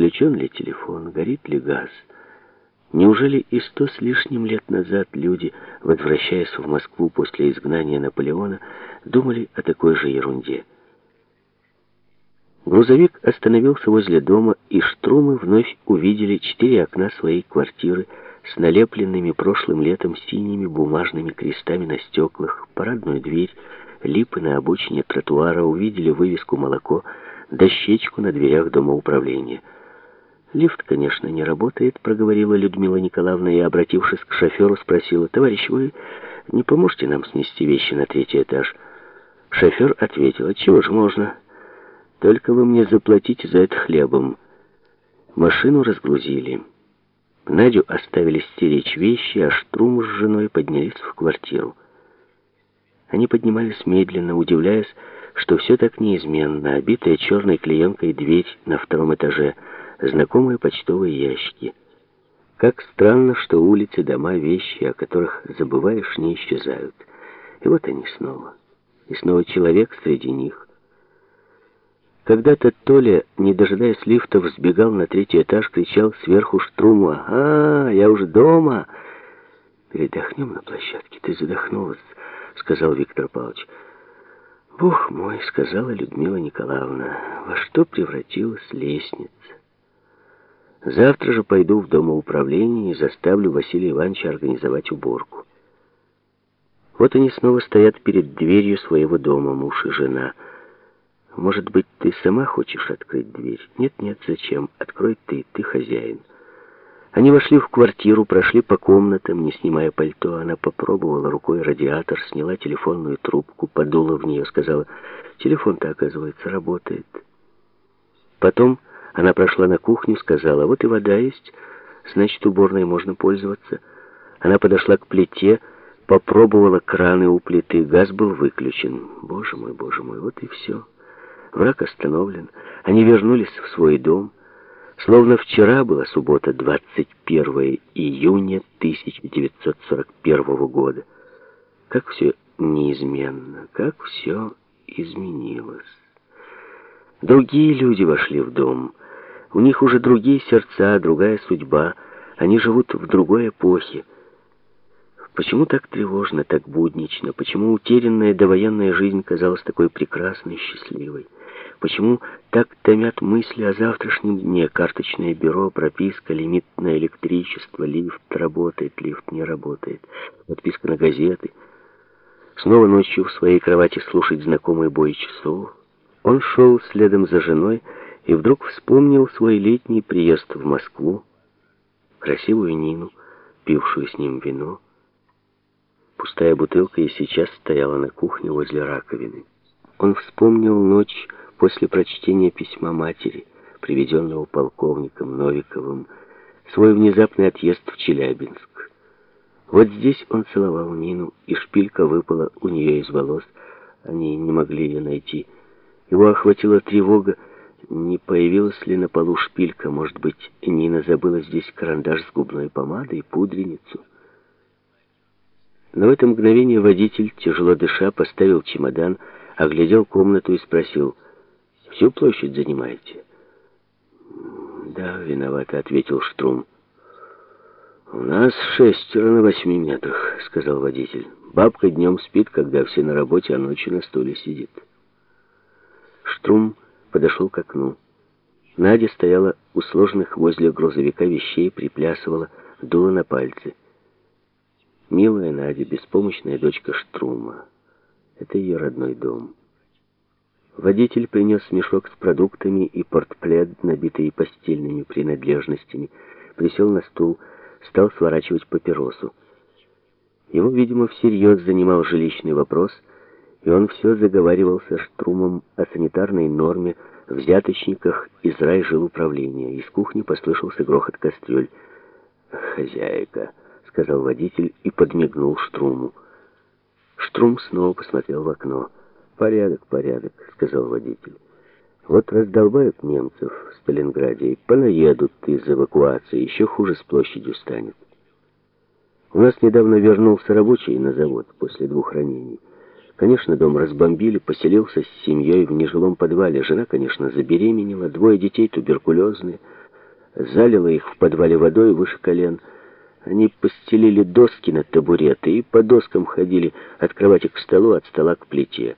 Включен ли телефон, горит ли газ? Неужели и сто с лишним лет назад люди, возвращаясь в Москву после изгнания Наполеона, думали о такой же ерунде? Грузовик остановился возле дома, и Штрумы вновь увидели четыре окна своей квартиры с налепленными прошлым летом синими бумажными крестами на стеклах, парадную дверь, липы на обочине тротуара, увидели вывеску «Молоко», дощечку на дверях дома управления – «Лифт, конечно, не работает», — проговорила Людмила Николаевна и, обратившись к шоферу, спросила, «Товарищ, вы не поможете нам снести вещи на третий этаж?» Шофер ответил, «Чего же можно? Только вы мне заплатите за это хлебом». Машину разгрузили. Надю оставили стеречь вещи, а Штрум с женой поднялись в квартиру. Они поднимались медленно, удивляясь, что все так неизменно, обитая черной клеенкой дверь на втором этаже — знакомые почтовые ящики. Как странно, что улицы, дома, вещи, о которых забываешь, не исчезают. И вот они снова. И снова человек среди них. Когда-то Толя, не дожидаясь лифта, взбегал на третий этаж, кричал сверху штруму «А, я уже дома!» «Передохнем на площадке, ты задохнулась», — сказал Виктор Павлович. «Бог мой», — сказала Людмила Николаевна, — «во что превратилась лестница?» Завтра же пойду в домоуправление и заставлю Василия Ивановича организовать уборку. Вот они снова стоят перед дверью своего дома, муж и жена. Может быть, ты сама хочешь открыть дверь? Нет, нет, зачем? Открой ты, ты хозяин. Они вошли в квартиру, прошли по комнатам, не снимая пальто. Она попробовала рукой радиатор, сняла телефонную трубку, подула в нее, сказала, телефон-то, оказывается, работает. Потом она прошла на кухню, сказала, вот и вода есть, значит, уборной можно пользоваться. Она подошла к плите, попробовала краны у плиты, газ был выключен. Боже мой, боже мой, вот и все. Враг остановлен. Они вернулись в свой дом. Словно вчера была суббота, 21 июня 1941 года. Как все неизменно, как все изменилось. Другие люди вошли в дом. У них уже другие сердца, другая судьба. Они живут в другой эпохе. Почему так тревожно, так буднично? Почему утерянная довоенная жизнь казалась такой прекрасной, счастливой? Почему так томят мысли о завтрашнем дне? Карточное бюро, прописка, лимит на электричество, лифт работает, лифт не работает, подписка на газеты. Снова ночью в своей кровати слушать знакомый бой часов. Он шел следом за женой и вдруг вспомнил свой летний приезд в Москву, красивую Нину, пившую с ним вино. Пустая бутылка и сейчас стояла на кухне возле раковины. Он вспомнил ночь после прочтения письма матери, приведенного полковником Новиковым, свой внезапный отъезд в Челябинск. Вот здесь он целовал Нину, и шпилька выпала у нее из волос. Они не могли ее найти. Его охватила тревога, не появилась ли на полу шпилька. Может быть, Нина забыла здесь карандаш с губной помадой пудреницу. Но в это мгновение водитель, тяжело дыша, поставил чемодан, оглядел комнату и спросил, «Всю площадь занимаете?» «Да, виновато», — ответил Штрум. «У нас шестеро на восьми метрах», — сказал водитель. «Бабка днем спит, когда все на работе, а ночью на стуле сидит». Штрум подошел к окну. Надя стояла у сложных возле грузовика вещей, приплясывала, дула на пальцы. Милая Надя, беспомощная дочка Штрума. Это ее родной дом. Водитель принес мешок с продуктами и портплед, набитый постельными принадлежностями, присел на стул, стал сворачивать папиросу. Его, видимо, всерьез занимал жилищный вопрос — и он все заговаривал со Штрумом о санитарной норме, взяточниках из райжилуправления. Из кухни послышался грохот кастрюль. «Хозяйка», — сказал водитель и подмигнул Штруму. Штрум снова посмотрел в окно. «Порядок, порядок», — сказал водитель. «Вот раздолбают немцев в Сталинграде и понаедут из эвакуации, еще хуже с площадью станет. У нас недавно вернулся рабочий на завод после двух ранений. Конечно, дом разбомбили, поселился с семьей в нежилом подвале. Жена, конечно, забеременела, двое детей туберкулезные. залило их в подвале водой выше колен. Они постелили доски на табуреты и по доскам ходили от кровати к столу, от стола к плите.